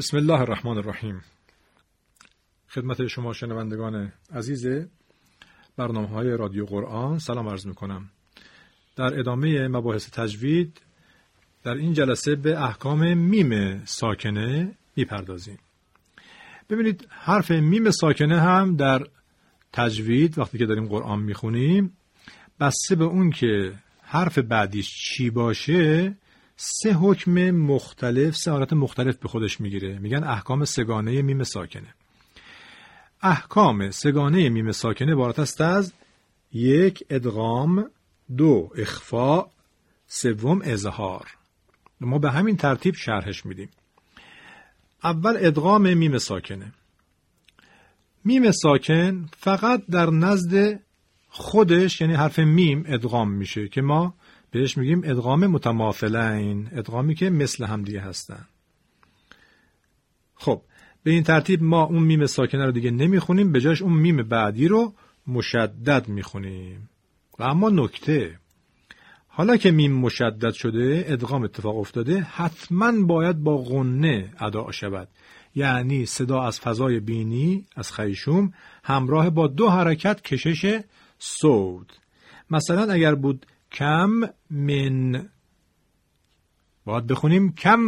بسم الله الرحمن الرحیم. خدمت شما شنوندگان عزیز برنامه های رادیو قرآن سلام عرض می کنم در ادامه مباحث تجوید در این جلسه به احکام میم ساکنه می‌پردازیم. ببینید حرف میم ساکنه هم در تجوید وقتی که داریم قرآن می‌خونیم بسته به اون که حرف بعدیش چی باشه سه حکم مختلف سه حالت مختلف به خودش می‌گیره. میگن احکام سه‌گانه میم ساکنه. احکام سه‌گانه میم ساکنه عبارت است از یک ادغام دو اخفاء سوم اظهار. ما به همین ترتیب شرحش میدیم. اول ادغام میم ساکنه. میم ساکن فقط در نزد خودش یعنی حرف میم ادغام میشه که ما بهش میگیم ادغام متماثلین ادغامی که مثل هم دیگه هستن. خب به این ترتیب ما اون میم ساکنه رو دیگه نمی‌خونیم به جاش اون میم بعدی رو مشدد می‌خونیم. و اما نکته حالا که میم مشدد شده ادغام اتفاق افتاده حتما باید با غنه ادا شود. یعنی صدا از فضای بینی از خیشوم همراه با دو حرکت کشش صوت. مثلا اگر بود کم من. باید بخونیم کم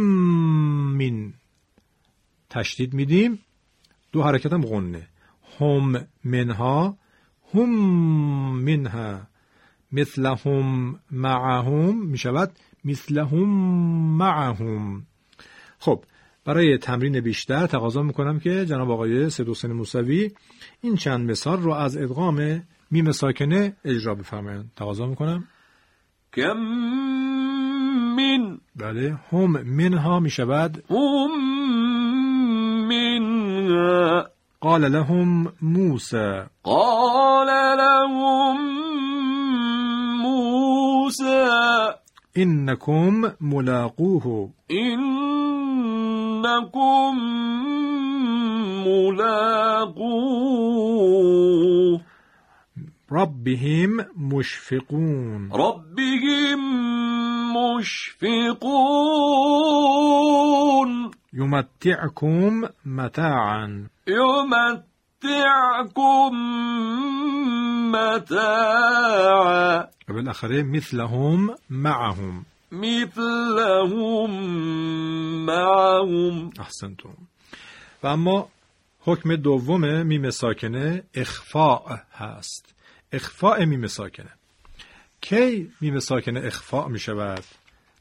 من. تشدید میدیم. دو حرکت هم غنه. هم منها هم منها. مثلهم معهم. می شود مثلهم معهم. خب برای تمرین بیشتر تقاضا می‌کنم که جناب آقای سید موسوی این چند مثال رو از ادغام میم ساکنه اجرا بفرمایند. تقاضا می‌کنم. کم من بله هم منها می شود. هم منها. قال لهم موسى. قال لهم موسى. إنكم ملاقوه. إنكم ملاقوه. ربهم مشفقون. ربهم مشفقون. يمتعكم متاعا. يمتعكم متاعا. بالآخره مثلهم معهم. مثلهم معهم. أحسنتم. و اما حکم دوم میم ساکنه إخفاء هست اخفاء میم ساکنه کی میم ساکنه اخفاء می شود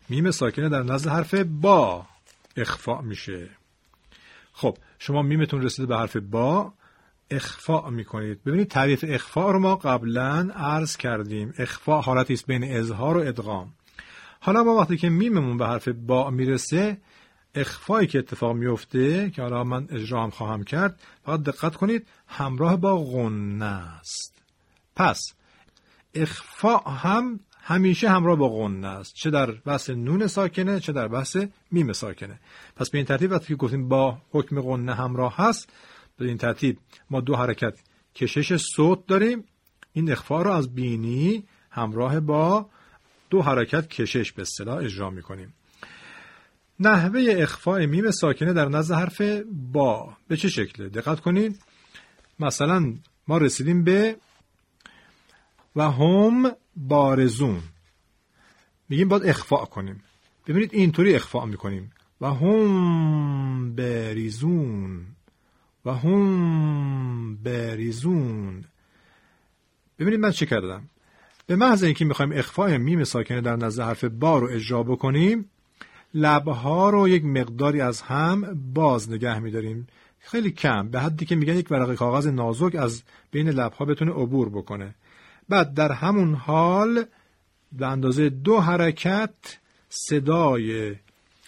میم ساکنه در نزد حرف با اخفاء میشه. خب شما میمتون رسیده به حرف با اخفاء می‌کنید. ببینید تعریف اخفاء رو ما قبلا عرض کردیم. اخفاء حالتی است بین اظهار و ادغام. حالا با وقتی که میممون به حرف با می‌رسه اخفایی که اتفاق میفته که حالا من اجرا هم خواهم کرد فقط دقت کنید همراه با غنه است. پس اخفاء هم همیشه همراه با غنه است. چه در بحث نون ساکنه چه در بحث میم ساکنه. پس به این ترتیب وقتی که گفتیم با حکم غنه همراه هست به این ترتیب ما دو حرکت کشش صوت داریم. این اخفاء رو از بینی همراه با دو حرکت کشش به اصطلاح اجرا می‌کنیم. نحوه اخفاء میم ساکنه در نزد حرف با به چه شکله؟ دقت کنید. مثلا ما رسیدیم به و هم بارزون. میگیم باید اخفاء کنیم. ببینید اینطوری اخفاء می‌کنیم. و هم بریزون. و هم بریزون. ببینید من چه کردم؟ به محض اینکه می‌خوایم اخفاء میم ساکنه در نزد حرف با رو اجرا بکنیم لبها رو یک مقداری از هم باز نگه میداریم. خیلی کم. به حدی که میگن یک ورقه کاغذ نازک از بین لبها بتونه عبور بکنه. بعد در همون حال به اندازه دو حرکت صدای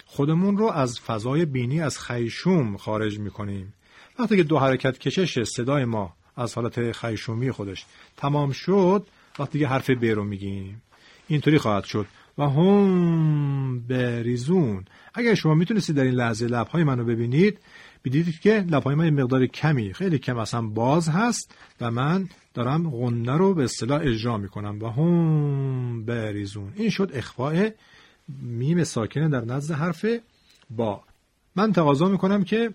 خودمون رو از فضای بینی از خیشوم خارج می‌کنیم. وقتی که دو حرکت کشش صدای ما از حالت خیشومی خودش تمام شد وقتی که حرف ب رو میگیم. اینطوری خواهد شد و هم بریزون. اگر شما می‌تونستید در این لحظه لبهای منو ببینید بدید که لبهای من مقدار کمی خیلی کم اصلا باز هست و من دارم غنه رو به اصطلاح اجرا می‌کنم و هم بریزون. این شد اخفاء میم ساکنه در نزد حرف با. من تقاضا می‌کنم که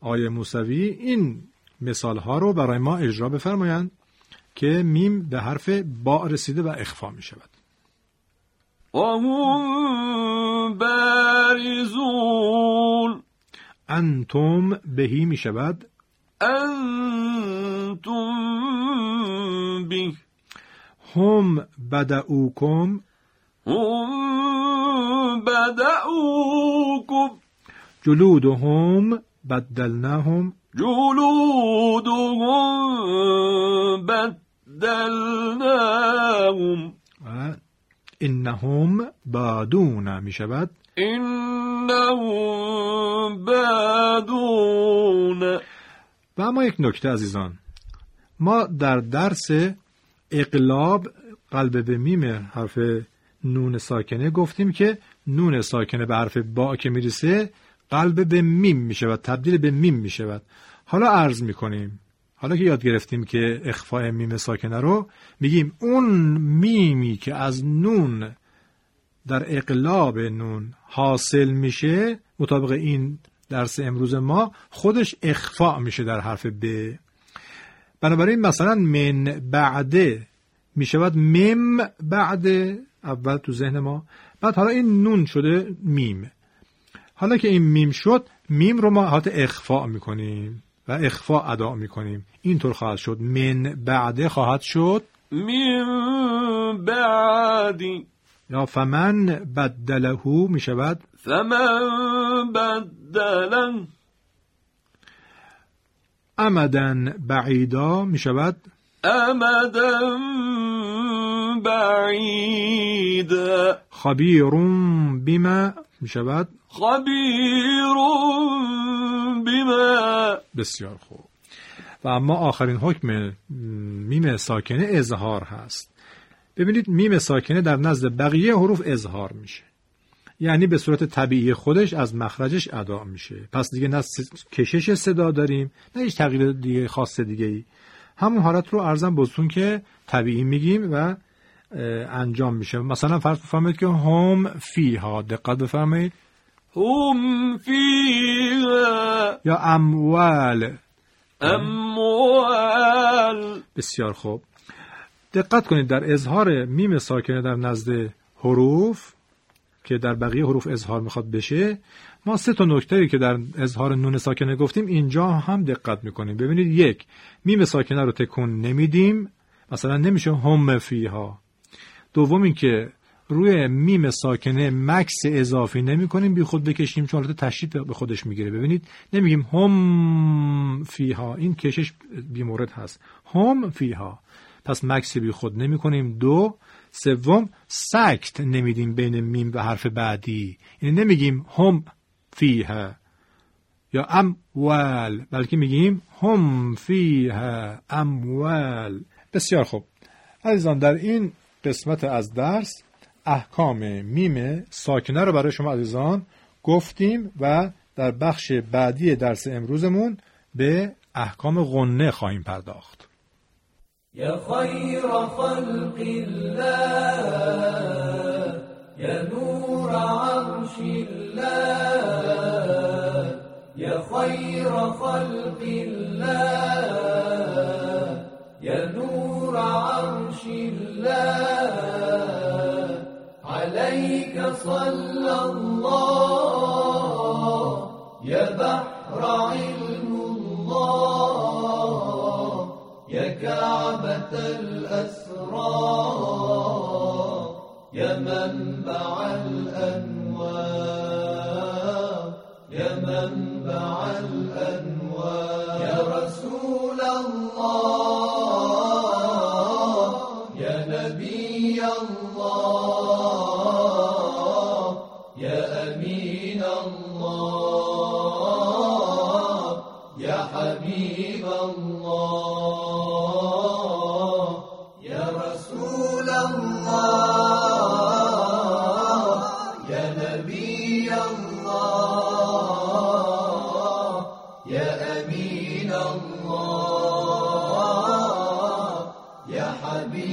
آیه موسوی این مثال ها رو برای ما اجرا بفرمایند که میم به حرف با رسیده و اخفا می شود وهم بارزون انتم بهی می شود أنتم به هم بدعوکم هم بدأوكم جلودهم بدلناهم. جلودهم بدلناهم. و انهم بادون می شود إنهم بادون. و اما یک نکته عزیزان. ما در درس اقلاب قلب به میم حرف نون ساکنه گفتیم که نون ساکنه به حرف با که می‌رسه قلب به میم میشه و تبدیل به میم میشه و حالا عرض می‌کنیم. حالا که یاد گرفتیم که اخفاء میم ساکنه رو میگیم اون میمی که از نون در اقلاب نون حاصل میشه مطابق این درس امروز ما خودش اخفاء میشه در حرف ب. بنابراین مثلا من بعده می‌شود مم بعد اول تو ذهن ما. بعد حالا این نون شده میم. حالا که این میم شد میم رو ما حالت اخفاء می‌کنیم و اخفاء ادا می‌کنیم. اینطور خواهد شد. من بعده خواهد شد. من بعدي یا فمن بدله می شود. فمن بدله. امدن بعیدا می شود. أمدا بعيدا خبیر بما می شود. خبير بما. بسیار خوب. و اما آخرین حکم میم ساکنه اظهار هست. ببینید میم ساکنه در نزد بقیه حروف اظهار میشه. یعنی به صورت طبیعی خودش از مخرجش ادا میشه. پس دیگه نه س- کشش صدا داریم نه هیچ تغییر دیگه خاص دیگه ای همون حالت رو ارزم بزتون که طبیعی میگیم و انجام میشه. مثلا فرض بفرمایید که هم فيها. دقت بفرمایید. هم فيها یا اموال. أموال بسیار خوب. دقت کنید در اظهار میم ساکنه در نزد حروف که در بقیه حروف اظهار می‌خواد بشه ما سه تا نکته که در اظهار نون ساکنه گفتیم اینجا هم دقت می‌کنیم. ببینید یک میم ساکنه رو تکون نمیدیم مثلا نمیشه هم فيها. دوم اینکه روی میم ساکنه مکث اضافی نمی کنیم بی خود بکشیم چون حالت تشدید به خودش می‌گیره. ببینید نمیگیم هم فيها این کشش بی مورد هست. هم فيها. پس مکث بی خود نمی کنیم. دو سوم سکت نمیدیم بین میم و حرف بعدی. یعنی نمیگیم هم فيها یا أموال بلکه میگیم هم فيها أموال. بسیار خوب. عزیزان در این قسمت از درس احکام میم ساکنه رو برای شما عزیزان گفتیم و در بخش بعدی درس امروزمون به احکام غنه خواهیم پرداخت. يا خير خلق الله يا نور عرش الله يا خير خلق الله يا نور عرش الله. عليك صلى الله يا بحر علم الله. يا كعبة الأسرار يا منبع الأنوار يا منبع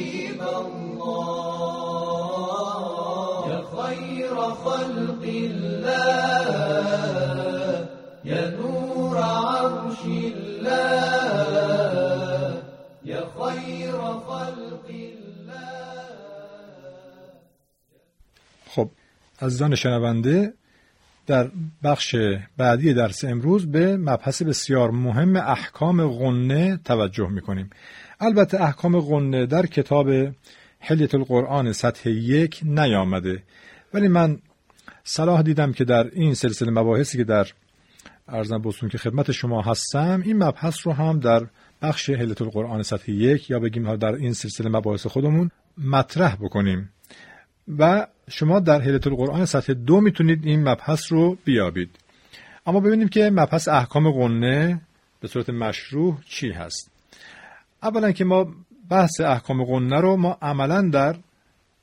حبيب الله يا خير خلق الله يا نور عرش الله يا خير خلق الله. خب عزیزان شنونده در بخش بعدی درس امروز به مبحث بسیار مهم احکام غنه توجه می‌کنیم. البته احکام غنه در کتاب حلیت القرآن سطح یک نیامده. ولی من صلاح دیدم که در این سلسله مباحثی که در ارزم بستون که خدمت شما هستم این مبحث رو هم در بخش حلیت القرآن سطح یک یا بگیم در این سلسله مباحث خودمون مطرح بکنیم. و شما در حیلت القرآن سطح دو می‌تونید این مبحث رو بیابید. اما ببینیم که مبحث احکام قنه به صورت مشروع چی هست. اولا که ما بحث احکام قنه رو ما عملا در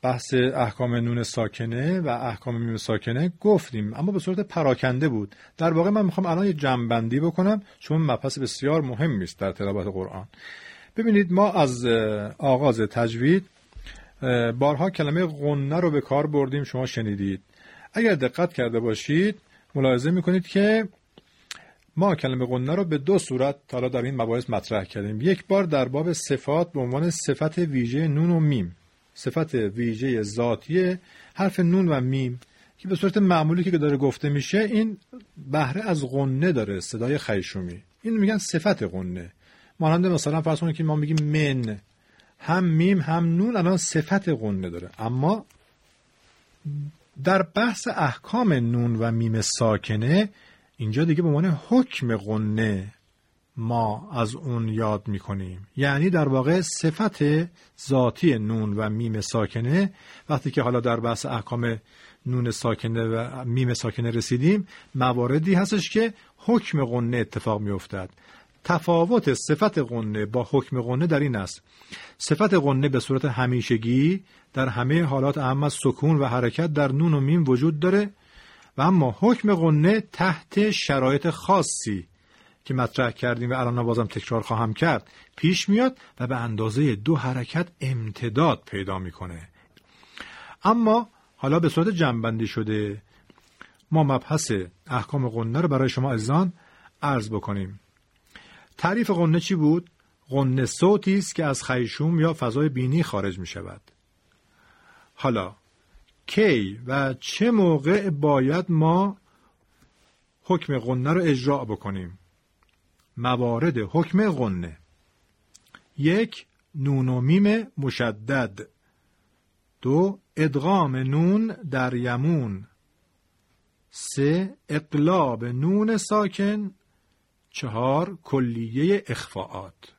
بحث احکام نون ساکنه و احکام میم ساکنه گفتیم اما به صورت پراکنده بود. در واقع من می‌خوام الان یه جمعبندی بکنم چون مبحث بسیار مهمی است در تلاوت قرآن. ببینید ما از آغاز تجوید بارها کلمه غنه رو به کار بردیم شما شنیدید. اگر دقت کرده باشید ملاحظه می‌کنید که ما کلمه غنه رو به دو صورت حالا در این مباحث مطرح کردیم. یک بار در باب صفات به عنوان صفت ویژه نون و میم. صفت ویژه ذاتی حرف نون و میم که به صورت معمولی که داره گفته میشه این بهره از غنه داره صدای خیشومی. این میگن صفت غنه مانند مثلا فرض کنید که ما میگیم من. هم میم هم نون الان صفت غنه داره. اما در بحث احکام نون و میم ساکنه اینجا دیگه به عنوان حکم غنه ما از اون یاد می‌کنیم. یعنی در واقع صفت ذاتی نون و میم ساکنه. وقتی که حالا در بحث احکام نون ساکنه و میم ساکنه رسیدیم مواردی هستش که حکم غنه اتفاق میافتد. تفاوت صفت غنه با حکم غنه در این است. صفت غنه به صورت همیشگی در همه حالات اهم از سکون و حرکت در نون و میم وجود داره. و اما حکم غنه تحت شرایط خاصی که مطرح کردیم و الان بازم تکرار خواهم کرد پیش میاد و به اندازه دو حرکت امتداد پیدا می‌کنه اما حالا به صورت جنبندی شده ما مبحث احکام غنه رو برای شما عزیزان عرض بکنیم تعریف غنه چی بود؟ غنه صوتی است که از خیشوم یا فضای بینی خارج می شود. حالا کی و چه موقع باید ما حکم غنه رو اجرا بکنیم؟ موارد حکم غنه. یک نون و میم مشدد. دو ادغام نون در یمون. سه اقلاب نون ساکن. چهار کلیه اخفاعات.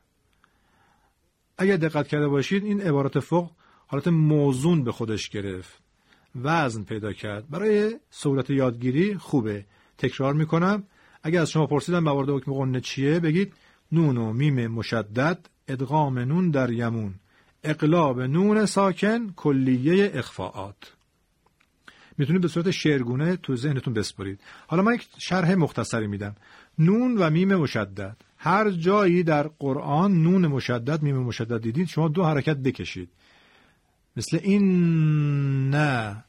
اگر دقت کرده باشید این عبارت فوق حالت موزون به خودش گرفت. وزن پیدا کرد. برای سهولت یادگیری خوبه. تکرار می‌کنم. اگر از شما پرسیدم موارد حکم قنه چیه بگید نون و میم مشدد ادغام نون در یمون. اقلاب نون ساکن کلیه اخفاعات. می‌تونید به صورت شعرگونه تو ذهنتون بسپرید. حالا من یک شرح مختصری میدم. نون و میم مشدد. هر جایی در قرآن نون مشدد میم مشدد دیدید شما دو حرکت بکشید. مثل إنّ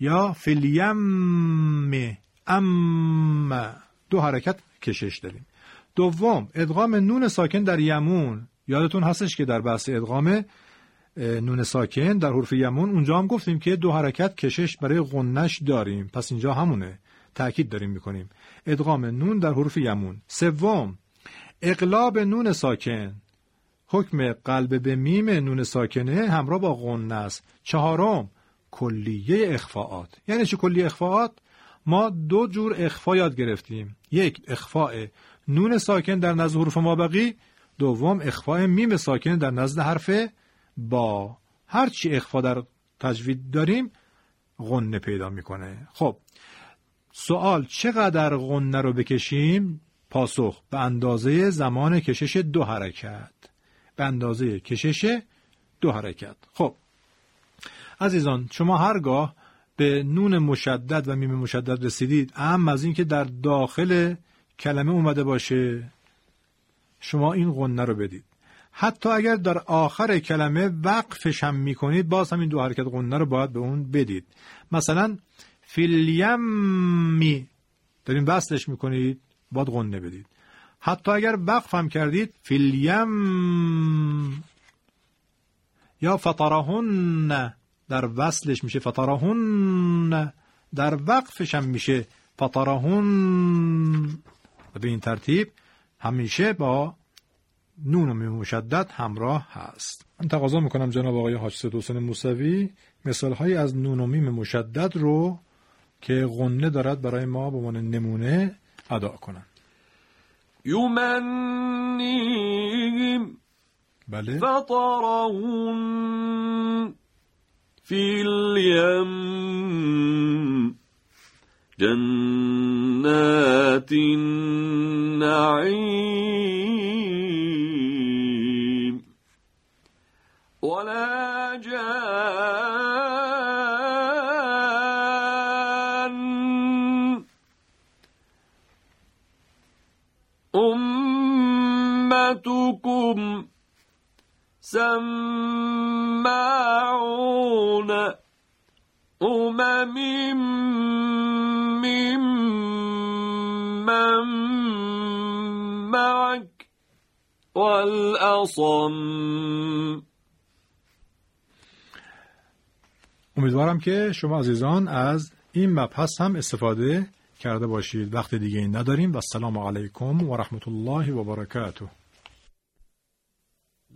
یا في اليمّ دو حرکت کشش داریم. دوم ادغام نون ساکن در یمون. یادتون هستش که در بحث ادغام نون ساکن در حرف یمون اونجا هم گفتیم که دو حرکت کشش برای غنش داریم. پس اینجا همونه. تاکید داریم می‌کنیم. ادغام نون در حروف یمون. سوم اقلاب نون ساکن. حکم قلب به میم نون ساکنه همراه با غنه است. چهارم کلیه اخفاعات. یعنی چه کلیه اخفاعات؟ ما دو جور اخفا یاد گرفتیم. یک اخفاء نون ساکن در نزد حروف مابقی. دوم اخفاء میم ساکن در نزد حرف با. هرچی اخفا در تجوید داریم غنه پیدا می‌کنه. خب سوال چقدر غنه رو بکشیم؟ پاسخ به اندازه زمان کشش دو حرکت. به اندازه کشش دو حرکت. خب عزیزان شما هرگاه به نون مشدد و میم مشدد رسیدید اما از اینکه در داخل کلمه اومده باشه شما این غنه رو بدید. حتی اگر در آخر کلمه وقفش هم می‌کنید باز هم این دو حرکت غنه رو باید به اون بدید. مثلا فیلیمی دارین وصلش می‌کنید باید غنه بدید. حتی اگر وقف هم کردید فیلیم یا فطرهن. در وصلش میشه فطرهن. در وقفش هم میشه فطرهن. به این ترتیب همیشه با نون و مشدد همراه هست. من تقاضا می‌کنم جناب آقای حاج سید موسوی مثال های از نون و میم مشدد رو که غنه دارد برای ما به عنوان نمونه ادا کنند یمنیم بله فطرهم في اليم جنات النعيم. ولا جان سماعون أمم ممن معك والأصم. امیدوارم که شما عزیزان از این مبحث هم استفاده کرده باشید. وقت دیگه نداریم. و السلام علیکم و رحمت الله و برکاته.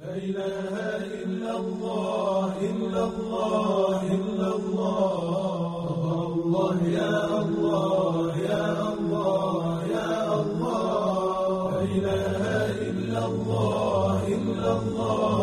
لا إله إلا الله إلا الله إلا الله. الله يا الله يا الله يا الله. لا إله إلا الله إلا الله.